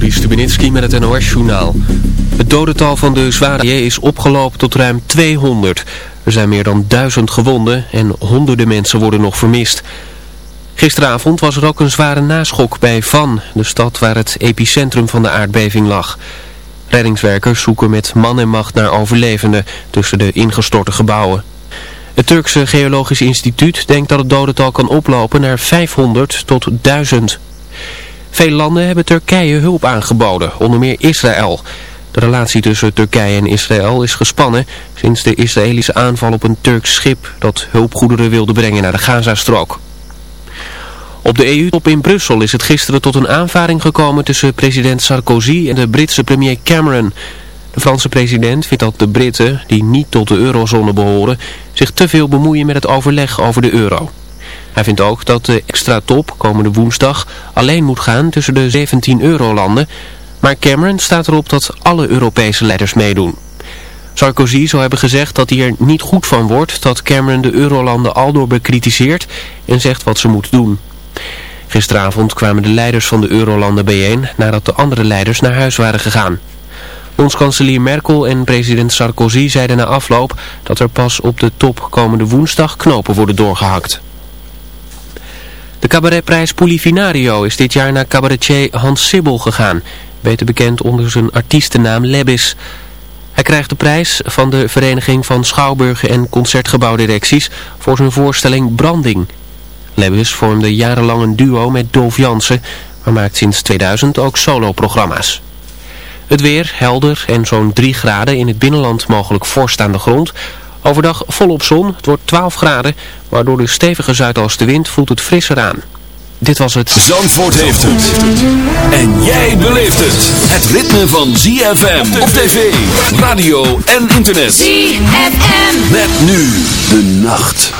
Juri met het NOS-journaal. Het dodental van de zware is opgelopen tot ruim 200. Er zijn meer dan duizend gewonden en honderden mensen worden nog vermist. Gisteravond was er ook een zware naschok bij Van, de stad waar het epicentrum van de aardbeving lag. Reddingswerkers zoeken met man en macht naar overlevenden tussen de ingestorte gebouwen. Het Turkse Geologisch Instituut denkt dat het dodental kan oplopen naar 500 tot 1000. Veel landen hebben Turkije hulp aangeboden, onder meer Israël. De relatie tussen Turkije en Israël is gespannen sinds de Israëlische aanval op een Turks schip dat hulpgoederen wilde brengen naar de Gazastrook. Op de EU-top in Brussel is het gisteren tot een aanvaring gekomen tussen president Sarkozy en de Britse premier Cameron. De Franse president vindt dat de Britten, die niet tot de eurozone behoren, zich te veel bemoeien met het overleg over de euro. Hij vindt ook dat de extra top komende woensdag alleen moet gaan tussen de 17 eurolanden, maar Cameron staat erop dat alle Europese leiders meedoen. Sarkozy zou hebben gezegd dat hij er niet goed van wordt dat Cameron de eurolanden aldoor bekritiseert en zegt wat ze moeten doen. Gisteravond kwamen de leiders van de eurolanden bijeen nadat de andere leiders naar huis waren gegaan. Bondskanselier Merkel en president Sarkozy zeiden na afloop dat er pas op de top komende woensdag knopen worden doorgehakt. De cabaretprijs Polifinario is dit jaar naar cabaretier Hans Sibbel gegaan, beter bekend onder zijn artiestennaam Lebis. Hij krijgt de prijs van de Vereniging van Schouwburgen en Concertgebouwdirecties voor zijn voorstelling Branding. Lebis vormde jarenlang een duo met Dolf Jansen, maar maakt sinds 2000 ook soloprogramma's. Het weer helder en zo'n 3 graden in het binnenland mogelijk vorst aan de grond. Overdag volop zon, het wordt 12 graden, maar door de stevige zuidoostenwind voelt het frisser aan. Dit was het... Zandvoort heeft het. En jij beleeft het. Het ritme van ZFM op tv, radio en internet. ZFM. Met nu de nacht.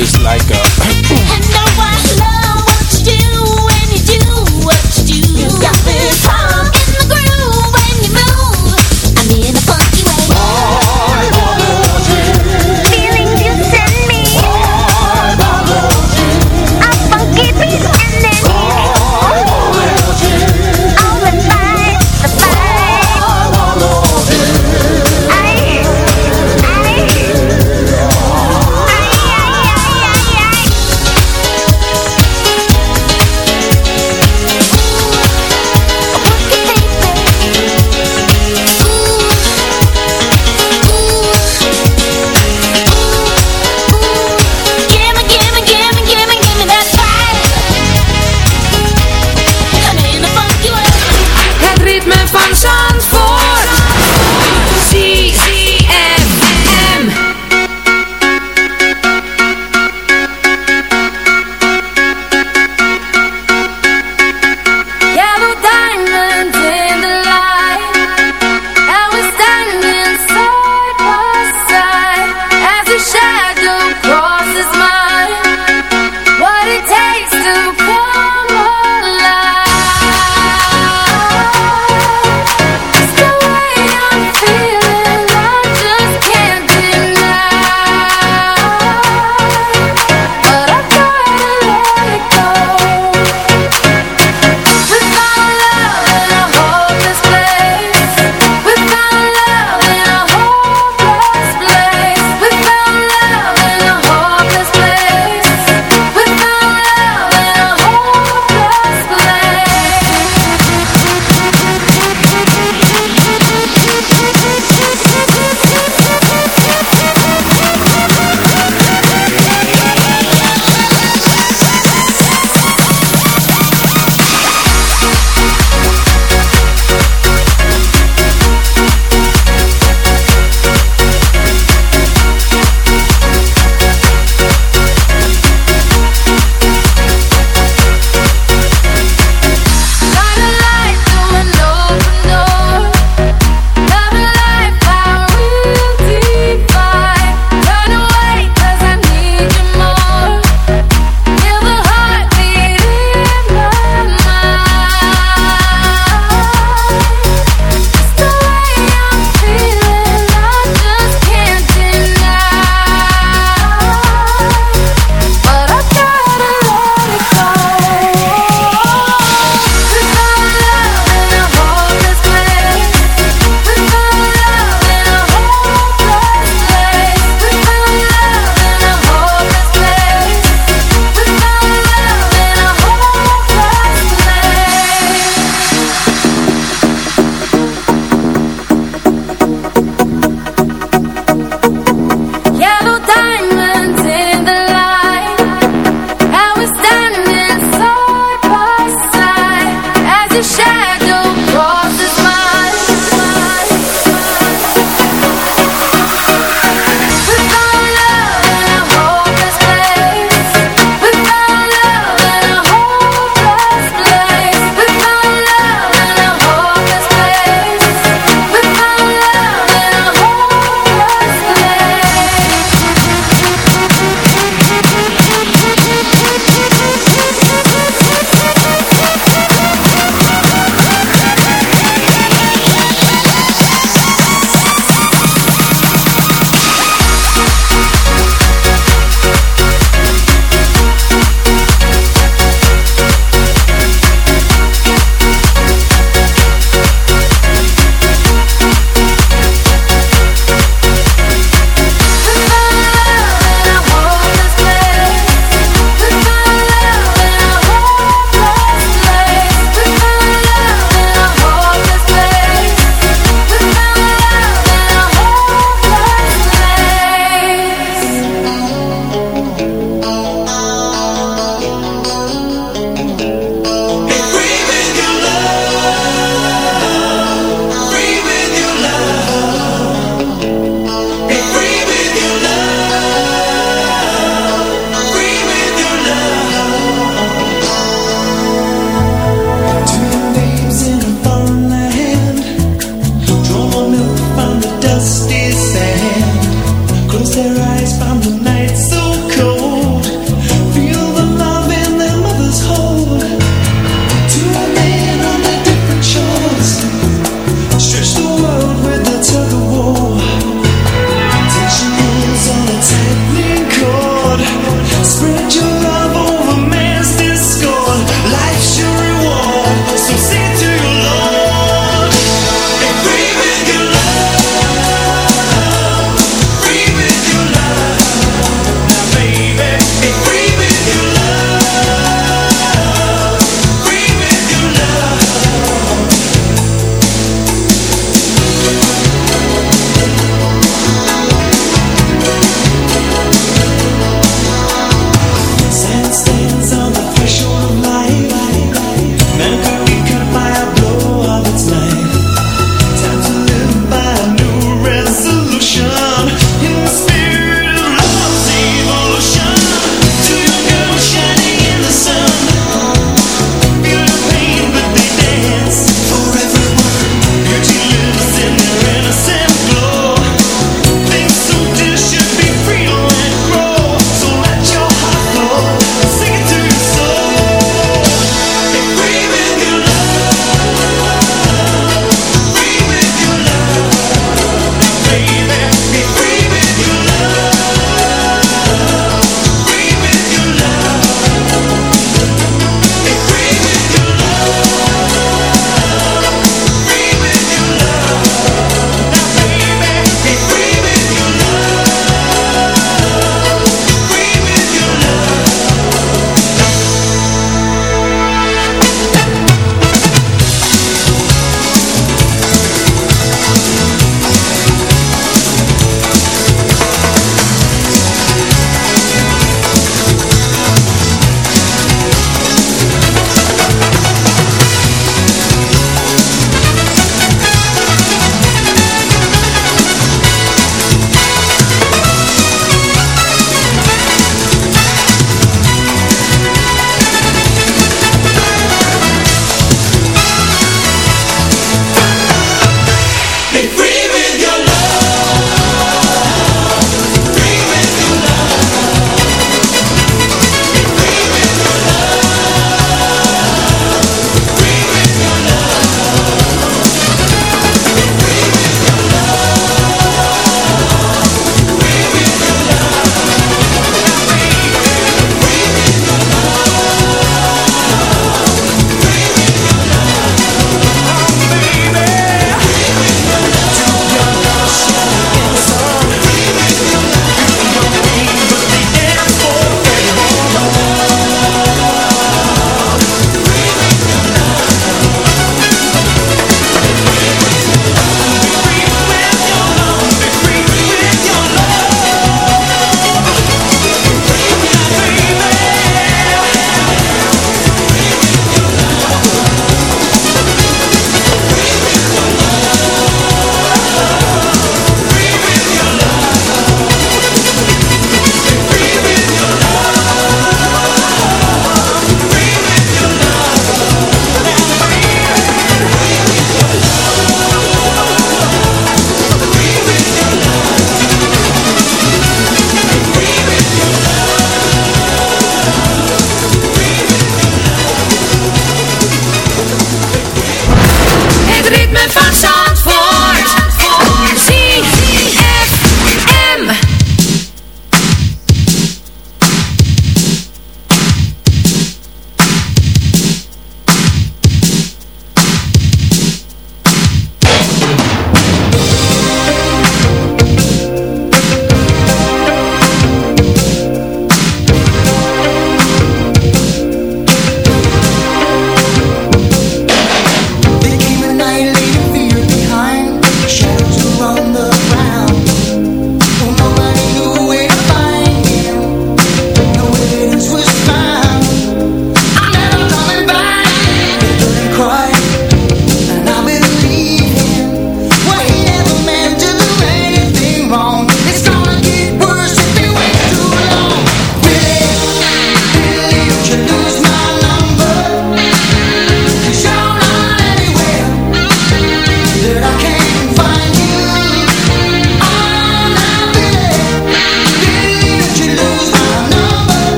is like a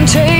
can take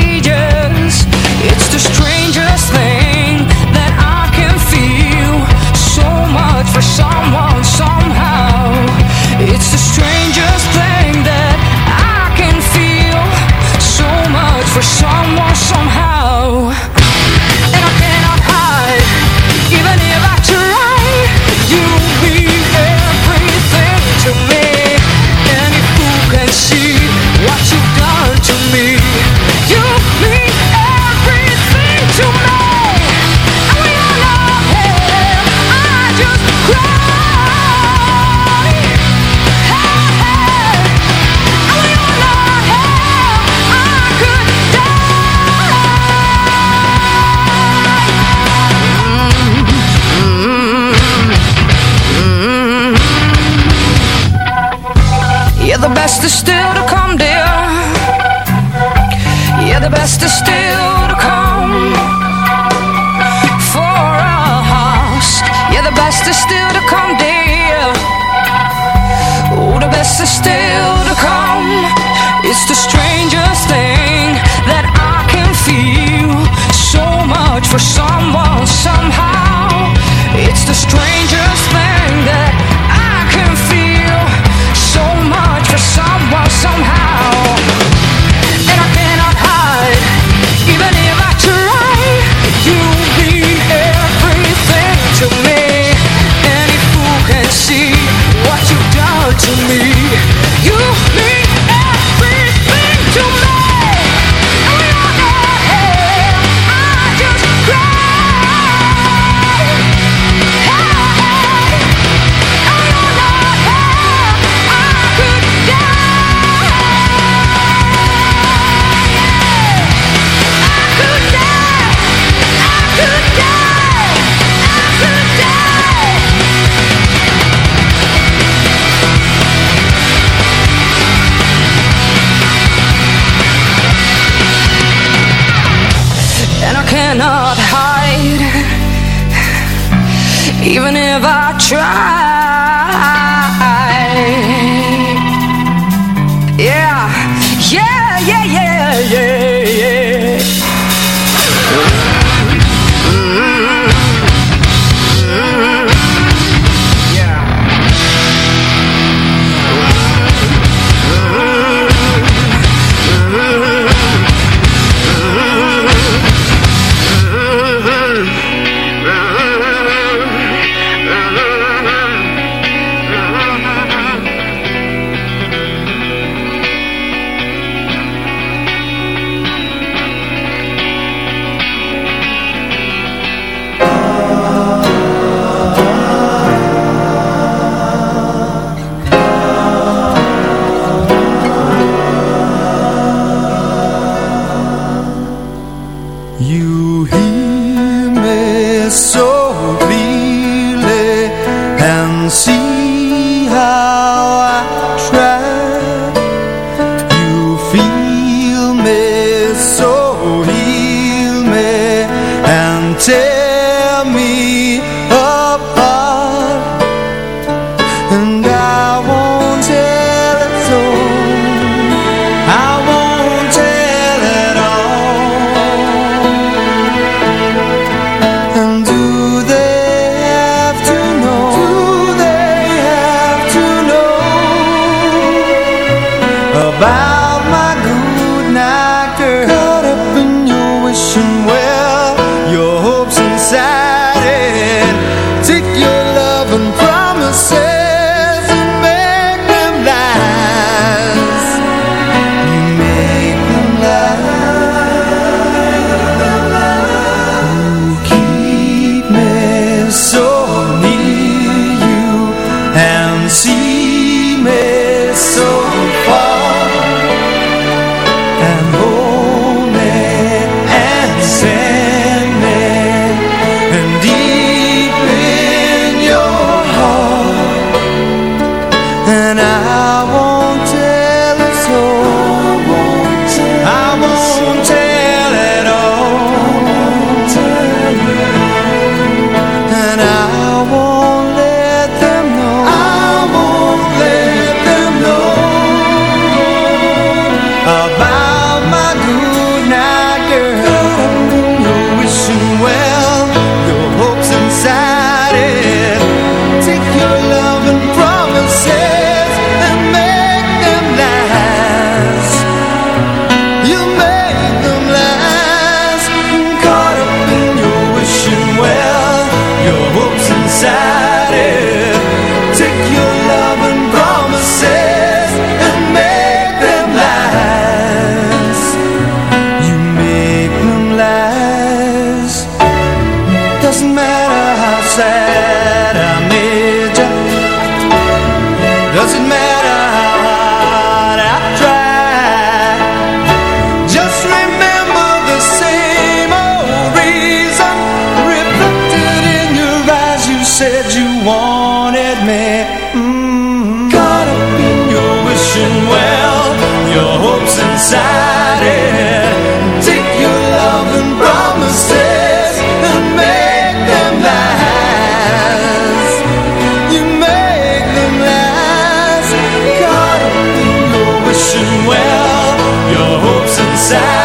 inside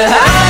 Yeah.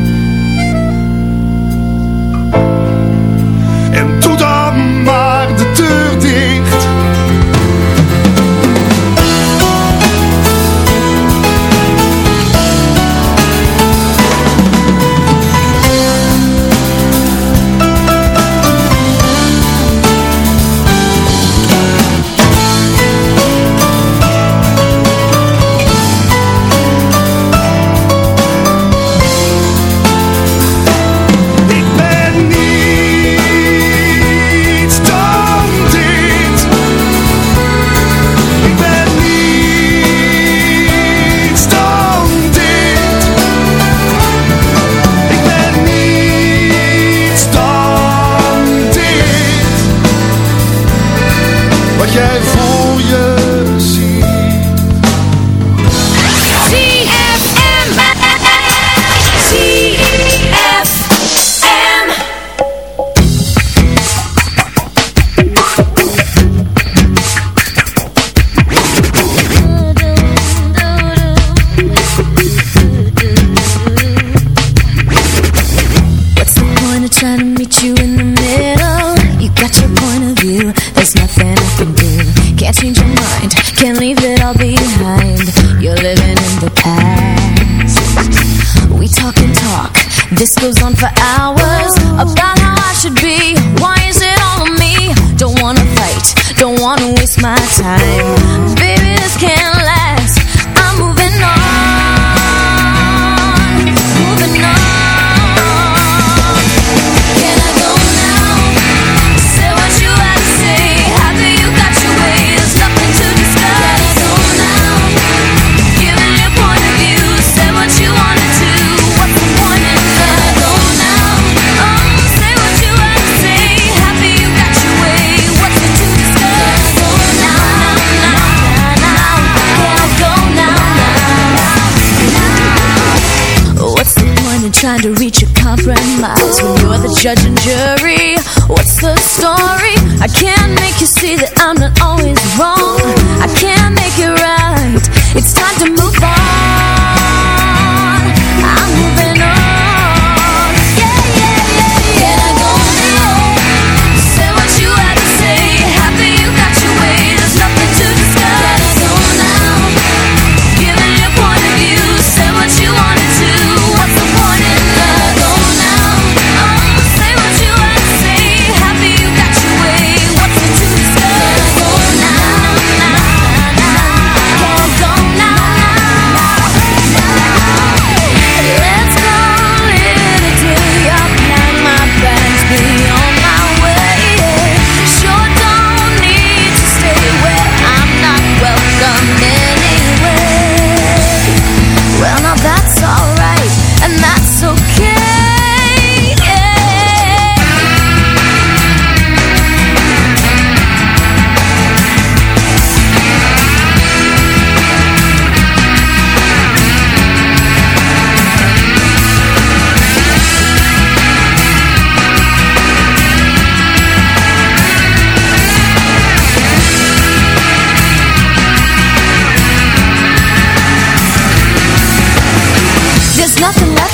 it's my time.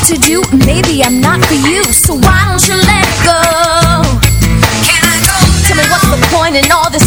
To do. Maybe I'm not for you, so why don't you let go? Can I go? Tell me what's the point in all this